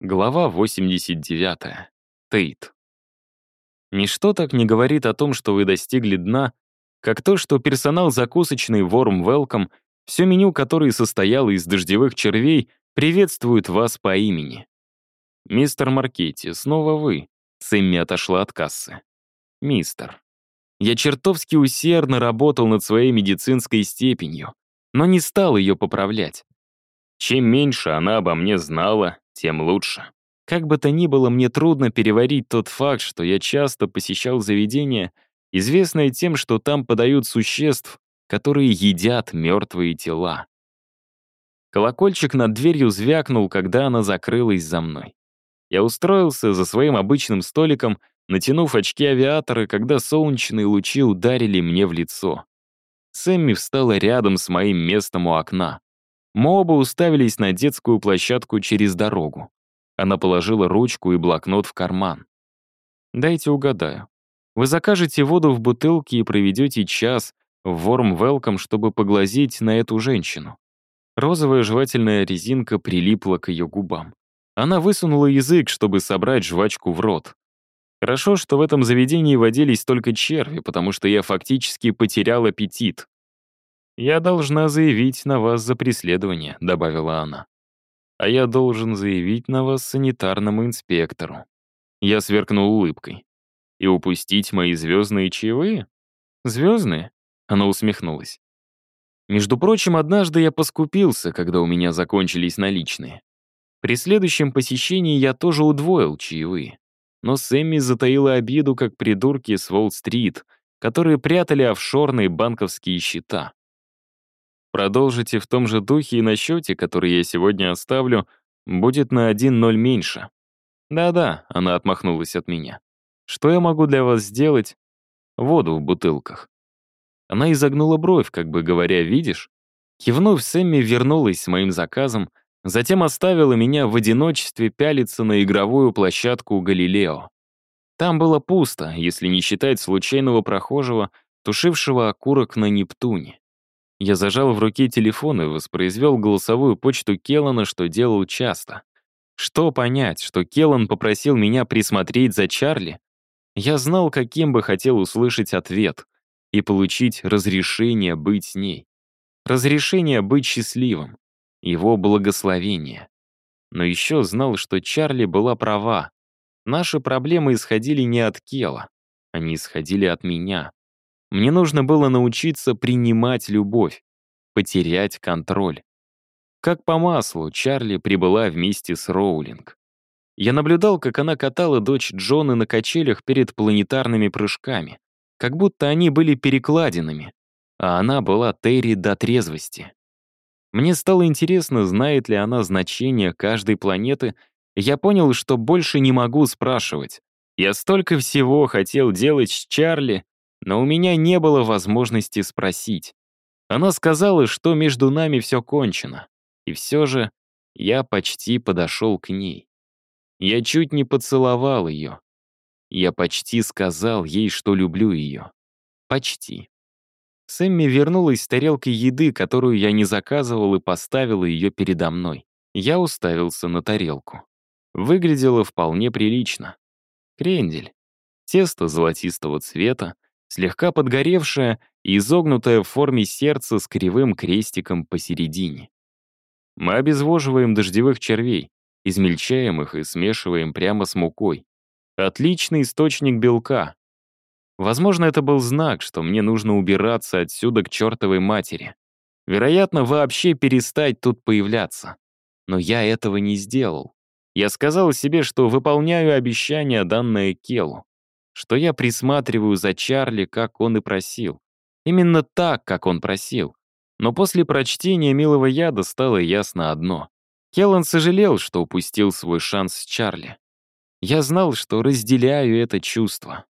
Глава 89. Тейт. Ничто так не говорит о том, что вы достигли дна, как то, что персонал закусочной Warm Welcome, все меню, которое состояло из дождевых червей, приветствует вас по имени. «Мистер Маркетти, снова вы», — Сэмми отошла от кассы. «Мистер». Я чертовски усердно работал над своей медицинской степенью, но не стал ее поправлять. Чем меньше она обо мне знала, тем лучше. Как бы то ни было, мне трудно переварить тот факт, что я часто посещал заведения, известное тем, что там подают существ, которые едят мертвые тела. Колокольчик над дверью звякнул, когда она закрылась за мной. Я устроился за своим обычным столиком, натянув очки авиатора, когда солнечные лучи ударили мне в лицо. Сэмми встала рядом с моим местом у окна. Мы оба уставились на детскую площадку через дорогу. Она положила ручку и блокнот в карман. «Дайте угадаю. Вы закажете воду в бутылке и проведете час в Warm Welcome, чтобы поглазеть на эту женщину». Розовая жевательная резинка прилипла к ее губам. Она высунула язык, чтобы собрать жвачку в рот. Хорошо, что в этом заведении водились только черви, потому что я фактически потерял аппетит. «Я должна заявить на вас за преследование», — добавила она. «А я должен заявить на вас санитарному инспектору». Я сверкнул улыбкой. «И упустить мои звездные чаевые?» «Звездные?» — она усмехнулась. Между прочим, однажды я поскупился, когда у меня закончились наличные. При следующем посещении я тоже удвоил чаевые. Но Сэмми затаила обиду, как придурки с Уолл-стрит, которые прятали офшорные банковские счета. Продолжите в том же духе и на счете, который я сегодня оставлю, будет на 1-0 меньше. Да-да, она отмахнулась от меня. Что я могу для вас сделать? Воду в бутылках. Она изогнула бровь, как бы говоря, видишь? Кивнув, Сэмми вернулась с моим заказом, затем оставила меня в одиночестве пялиться на игровую площадку Галилео. Там было пусто, если не считать случайного прохожего, тушившего окурок на Нептуне. Я зажал в руке телефон и воспроизвел голосовую почту Келлана, что делал часто. Что понять, что Келлан попросил меня присмотреть за Чарли? Я знал, каким бы хотел услышать ответ и получить разрешение быть с ней. Разрешение быть счастливым. Его благословение. Но еще знал, что Чарли была права. Наши проблемы исходили не от Кела, они исходили от меня. Мне нужно было научиться принимать любовь, потерять контроль. Как по маслу, Чарли прибыла вместе с Роулинг. Я наблюдал, как она катала дочь Джона на качелях перед планетарными прыжками, как будто они были перекладинами, а она была Терри до трезвости. Мне стало интересно, знает ли она значение каждой планеты, я понял, что больше не могу спрашивать. Я столько всего хотел делать с Чарли, но у меня не было возможности спросить. Она сказала, что между нами все кончено. И все же я почти подошел к ней. Я чуть не поцеловал ее. Я почти сказал ей, что люблю ее. Почти. Сэмми вернулась с тарелкой еды, которую я не заказывал, и поставила ее передо мной. Я уставился на тарелку. Выглядело вполне прилично. Крендель. Тесто золотистого цвета, слегка подгоревшая и изогнутая в форме сердца с кривым крестиком посередине. Мы обезвоживаем дождевых червей, измельчаем их и смешиваем прямо с мукой. Отличный источник белка. Возможно, это был знак, что мне нужно убираться отсюда к чертовой матери. Вероятно, вообще перестать тут появляться. Но я этого не сделал. Я сказал себе, что выполняю обещание, данное Келу что я присматриваю за Чарли, как он и просил. Именно так, как он просил. Но после прочтения «Милого яда» стало ясно одно. Келлан сожалел, что упустил свой шанс с Чарли. Я знал, что разделяю это чувство.